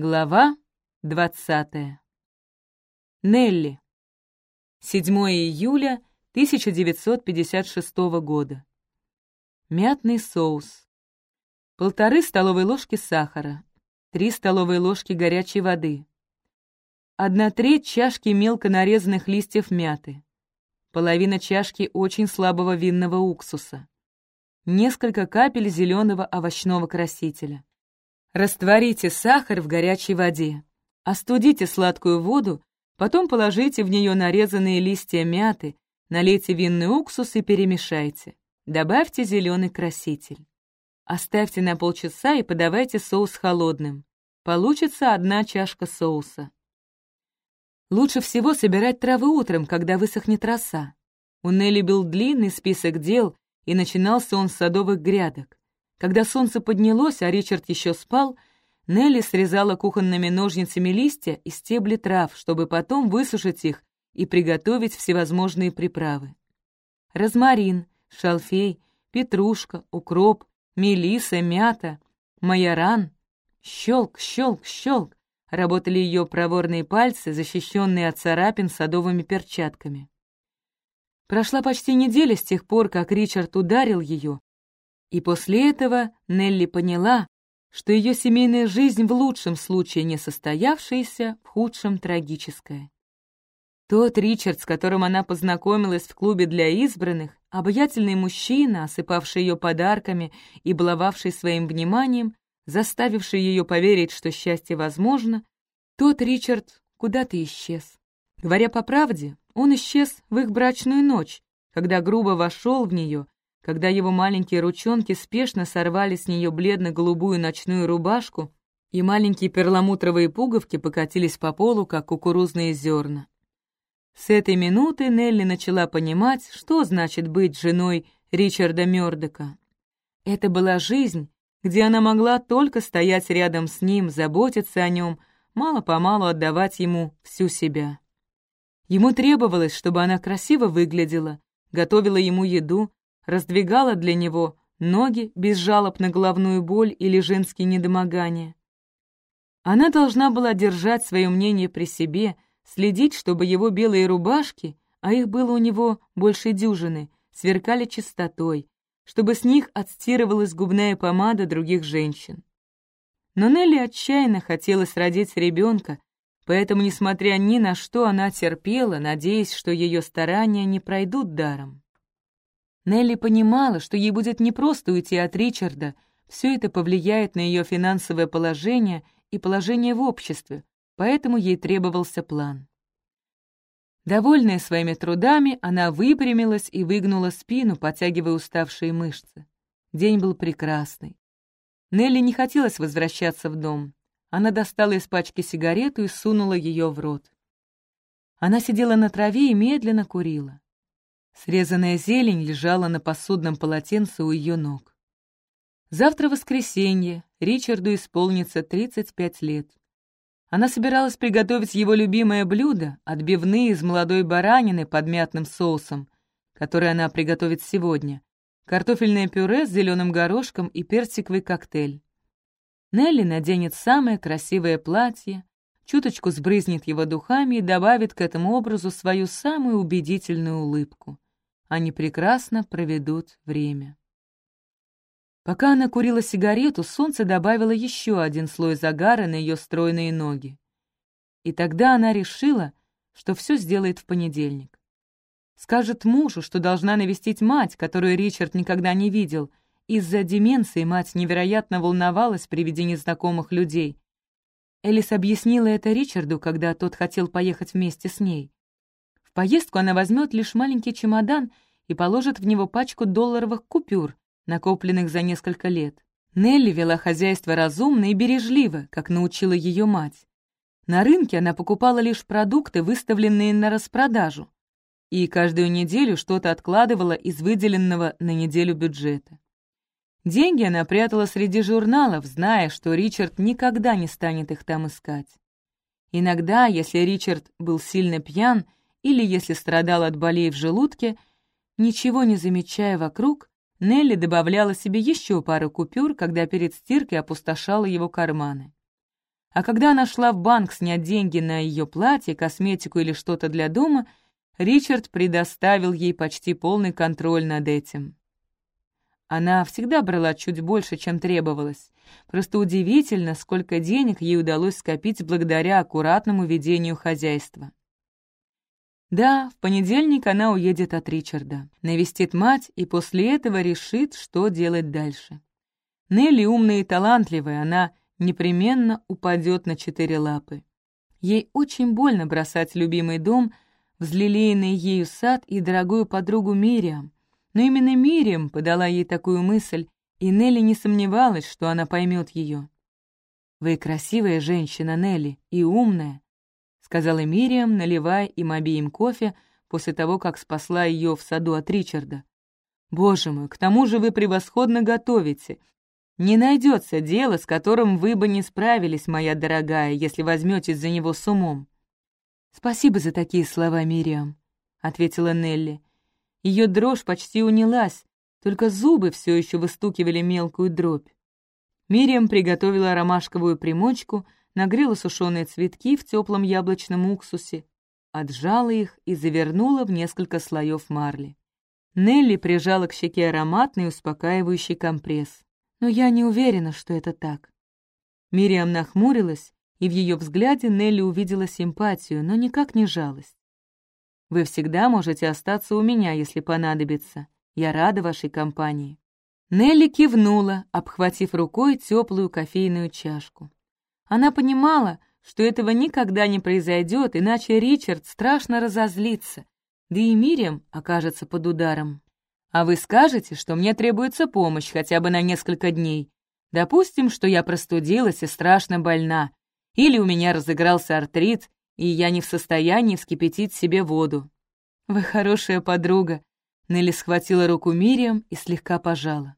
Глава двадцатая. Нелли. 7 июля 1956 года. Мятный соус. Полторы столовые ложки сахара. Три столовые ложки горячей воды. Одна треть чашки мелко нарезанных листьев мяты. Половина чашки очень слабого винного уксуса. Несколько капель зеленого овощного красителя. Растворите сахар в горячей воде. Остудите сладкую воду, потом положите в нее нарезанные листья мяты, налейте винный уксус и перемешайте. Добавьте зеленый краситель. Оставьте на полчаса и подавайте соус холодным. Получится одна чашка соуса. Лучше всего собирать травы утром, когда высохнет роса. У Нелли был длинный список дел, и начинался он с садовых грядок. Когда солнце поднялось, а Ричард еще спал, Нелли срезала кухонными ножницами листья и стебли трав, чтобы потом высушить их и приготовить всевозможные приправы. Розмарин, шалфей, петрушка, укроп, мелиса, мята, майоран. Щелк, щелк, щелк. Работали ее проворные пальцы, защищенные от царапин садовыми перчатками. Прошла почти неделя с тех пор, как Ричард ударил ее, и после этого Нелли поняла, что ее семейная жизнь в лучшем случае не состоявшаяся, в худшем трагическая. Тот Ричард, с которым она познакомилась в клубе для избранных, обаятельный мужчина, осыпавший ее подарками и баловавший своим вниманием, заставивший ее поверить, что счастье возможно, тот Ричард куда-то исчез. Говоря по правде, он исчез в их брачную ночь, когда грубо вошел в нее когда его маленькие ручонки спешно сорвали с нее бледно-голубую ночную рубашку, и маленькие перламутровые пуговки покатились по полу, как кукурузные зерна. С этой минуты Нелли начала понимать, что значит быть женой Ричарда Мёрдока. Это была жизнь, где она могла только стоять рядом с ним, заботиться о нем, мало-помалу отдавать ему всю себя. Ему требовалось, чтобы она красиво выглядела, готовила ему еду, раздвигала для него ноги без жалоб на головную боль или женские недомогания. Она должна была держать свое мнение при себе, следить, чтобы его белые рубашки, а их было у него больше дюжины, сверкали чистотой, чтобы с них отстирывалась губная помада других женщин. Но Нелли отчаянно хотелось родить ребенка, поэтому, несмотря ни на что, она терпела, надеясь, что ее старания не пройдут даром. Нелли понимала, что ей будет непросто уйти от Ричарда, все это повлияет на ее финансовое положение и положение в обществе, поэтому ей требовался план. Довольная своими трудами, она выпрямилась и выгнула спину, потягивая уставшие мышцы. День был прекрасный. Нелли не хотелось возвращаться в дом. Она достала из пачки сигарету и сунула ее в рот. Она сидела на траве и медленно курила. Срезанная зелень лежала на посудном полотенце у ее ног. Завтра воскресенье, Ричарду исполнится 35 лет. Она собиралась приготовить его любимое блюдо, отбивные из молодой баранины под мятным соусом, которое она приготовит сегодня, картофельное пюре с зеленым горошком и персиковый коктейль. Нелли наденет самое красивое платье, чуточку сбрызнет его духами и добавит к этому образу свою самую убедительную улыбку они прекрасно проведут время. Пока она курила сигарету, солнце добавило еще один слой загара на ее стройные ноги. И тогда она решила, что все сделает в понедельник. Скажет мужу, что должна навестить мать, которую Ричард никогда не видел. Из-за деменции мать невероятно волновалась при виде незнакомых людей. Элис объяснила это Ричарду, когда тот хотел поехать вместе с ней поездку она возьмет лишь маленький чемодан и положит в него пачку долларовых купюр, накопленных за несколько лет. Нелли вела хозяйство разумно и бережливо, как научила ее мать. На рынке она покупала лишь продукты, выставленные на распродажу, и каждую неделю что-то откладывала из выделенного на неделю бюджета. Деньги она прятала среди журналов, зная, что Ричард никогда не станет их там искать. Иногда, если Ричард был сильно пьян, или если страдал от болей в желудке, ничего не замечая вокруг, Нелли добавляла себе еще пару купюр, когда перед стиркой опустошала его карманы. А когда она шла в банк снять деньги на ее платье, косметику или что-то для дома, Ричард предоставил ей почти полный контроль над этим. Она всегда брала чуть больше, чем требовалось. Просто удивительно, сколько денег ей удалось скопить благодаря аккуратному ведению хозяйства. Да, в понедельник она уедет от Ричарда, навестит мать и после этого решит, что делать дальше. Нелли умная и талантливая, она непременно упадет на четыре лапы. Ей очень больно бросать любимый дом, взлелеянный ею сад и дорогую подругу Мириам. Но именно Мириам подала ей такую мысль, и Нелли не сомневалась, что она поймет ее. «Вы красивая женщина, Нелли, и умная», — сказала Мириам, наливая им обеим кофе после того, как спасла ее в саду от Ричарда. «Боже мой, к тому же вы превосходно готовите. Не найдется дела, с которым вы бы не справились, моя дорогая, если возьметесь за него с умом». «Спасибо за такие слова, Мириам», — ответила Нелли. Ее дрожь почти унялась, только зубы все еще выстукивали мелкую дробь. Мириам приготовила ромашковую примочку, нагрела сушеные цветки в теплом яблочном уксусе, отжала их и завернула в несколько слоев марли. Нелли прижала к щеке ароматный успокаивающий компресс но я не уверена, что это так». Мириам нахмурилась, и в ее взгляде Нелли увидела симпатию, но никак не жалость. «Вы всегда можете остаться у меня, если понадобится. Я рада вашей компании». Нелли кивнула, обхватив рукой теплую кофейную чашку. Она понимала, что этого никогда не произойдет, иначе Ричард страшно разозлится, да и Мириам окажется под ударом. А вы скажете, что мне требуется помощь хотя бы на несколько дней. Допустим, что я простудилась и страшно больна. Или у меня разыгрался артрит, и я не в состоянии вскипятить себе воду. Вы хорошая подруга. Нелли схватила руку Мириам и слегка пожала.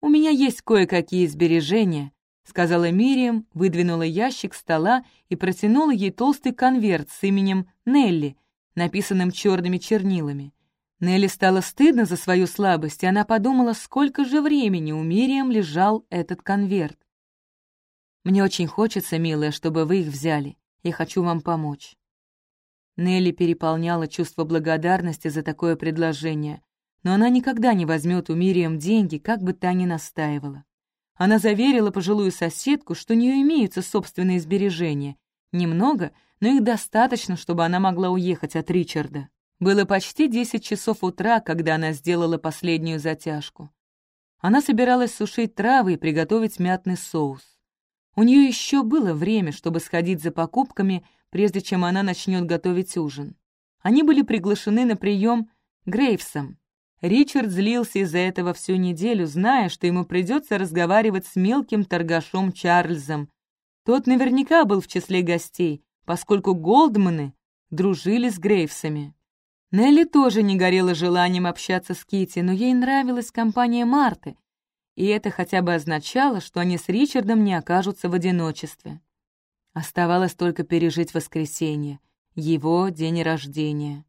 «У меня есть кое-какие сбережения», — сказала Мириам, выдвинула ящик стола и протянула ей толстый конверт с именем Нелли, написанным черными чернилами. Нелли стало стыдно за свою слабость, и она подумала, сколько же времени у Мириам лежал этот конверт. «Мне очень хочется, милая, чтобы вы их взяли. Я хочу вам помочь». Нелли переполняла чувство благодарности за такое предложение, но она никогда не возьмет у Мириам деньги, как бы та ни настаивала. Она заверила пожилую соседку, что у нее имеются собственные сбережения. Немного, но их достаточно, чтобы она могла уехать от Ричарда. Было почти десять часов утра, когда она сделала последнюю затяжку. Она собиралась сушить травы и приготовить мятный соус. У нее еще было время, чтобы сходить за покупками, прежде чем она начнет готовить ужин. Они были приглашены на прием Грейвсом. Ричард злился из-за этого всю неделю, зная, что ему придется разговаривать с мелким торгашом Чарльзом. Тот наверняка был в числе гостей, поскольку Голдманы дружили с Грейвсами. Нелли тоже не горела желанием общаться с Кити, но ей нравилась компания Марты, и это хотя бы означало, что они с Ричардом не окажутся в одиночестве. Оставалось только пережить воскресенье, его день рождения.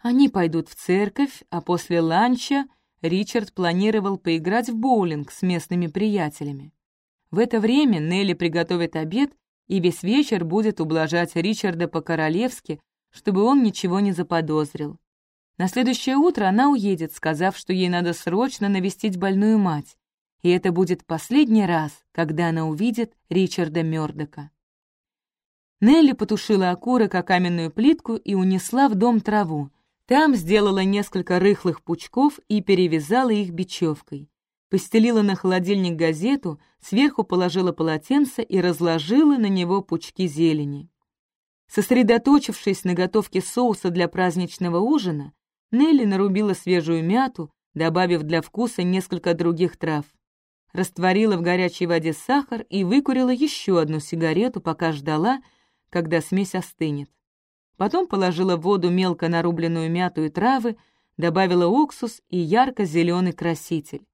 Они пойдут в церковь, а после ланча Ричард планировал поиграть в боулинг с местными приятелями. В это время Нелли приготовит обед и весь вечер будет ублажать Ричарда по-королевски, чтобы он ничего не заподозрил. На следующее утро она уедет, сказав, что ей надо срочно навестить больную мать, и это будет последний раз, когда она увидит Ричарда Мёрдока. Нелли потушила окурок о каменную плитку и унесла в дом траву. Там сделала несколько рыхлых пучков и перевязала их бечевкой. Постелила на холодильник газету, сверху положила полотенце и разложила на него пучки зелени. Сосредоточившись на готовке соуса для праздничного ужина, Нелли нарубила свежую мяту, добавив для вкуса несколько других трав. Растворила в горячей воде сахар и выкурила еще одну сигарету, пока ждала, когда смесь остынет. Потом положила в воду мелко нарубленную мяту и травы, добавила уксус и ярко-зеленый краситель.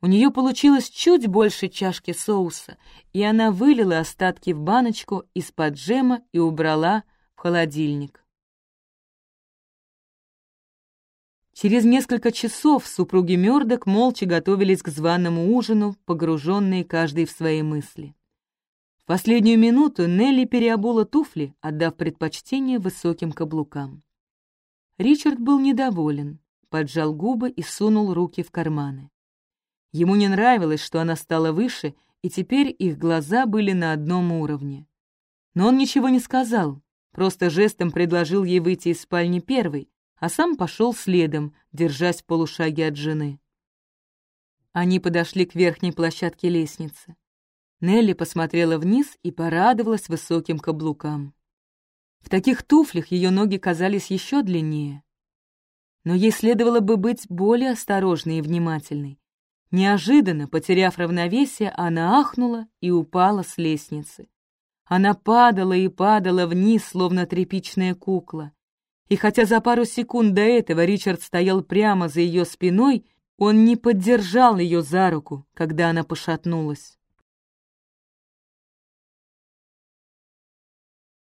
У нее получилось чуть больше чашки соуса, и она вылила остатки в баночку из-под джема и убрала в холодильник. Через несколько часов супруги Мёрдок молча готовились к званому ужину, погруженные каждый в свои мысли. В последнюю минуту Нелли переобула туфли, отдав предпочтение высоким каблукам. Ричард был недоволен, поджал губы и сунул руки в карманы. Ему не нравилось, что она стала выше, и теперь их глаза были на одном уровне. Но он ничего не сказал, просто жестом предложил ей выйти из спальни первой, а сам пошел следом, держась в полушаге от жены. Они подошли к верхней площадке лестницы. Нелли посмотрела вниз и порадовалась высоким каблукам. В таких туфлях ее ноги казались еще длиннее. Но ей следовало бы быть более осторожной и внимательной. Неожиданно, потеряв равновесие, она ахнула и упала с лестницы. Она падала и падала вниз, словно тряпичная кукла. И хотя за пару секунд до этого Ричард стоял прямо за ее спиной, он не поддержал ее за руку, когда она пошатнулась.